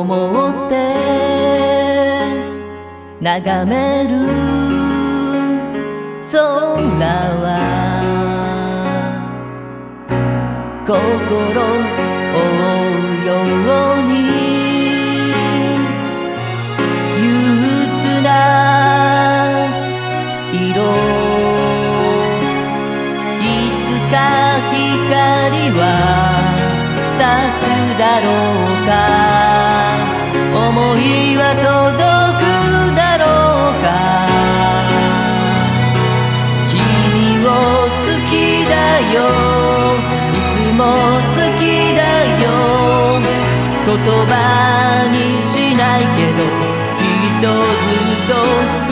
思って眺める。空は心覆うように憂鬱な色いつか光は差すだろうか。は届くだろうか。君を好きだよ。いつも好きだよ。言葉にしないけどきっとずっと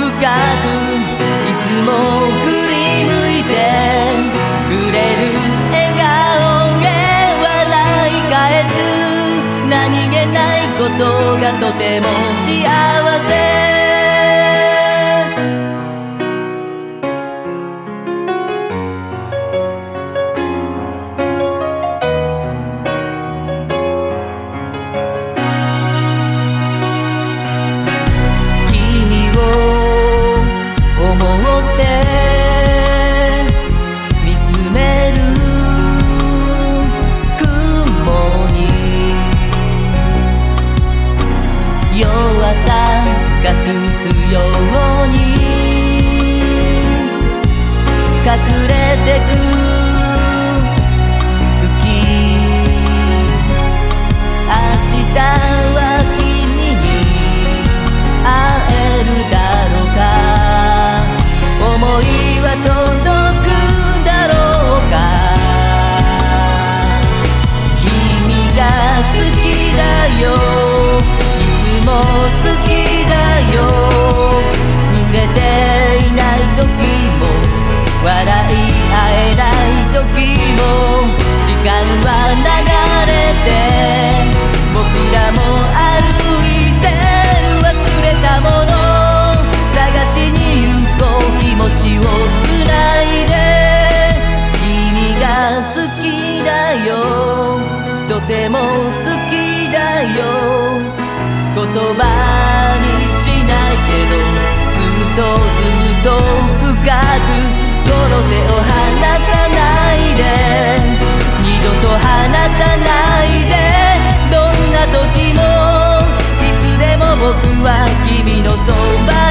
ことがとても幸せ。れてく。月。明日は君に会えるだろうか。思いは届くだろうか。君が好きだよ。君が好きだよ。とても好きだよ。言葉にしないけど。さないで。どんな時もいつでも僕は君のそば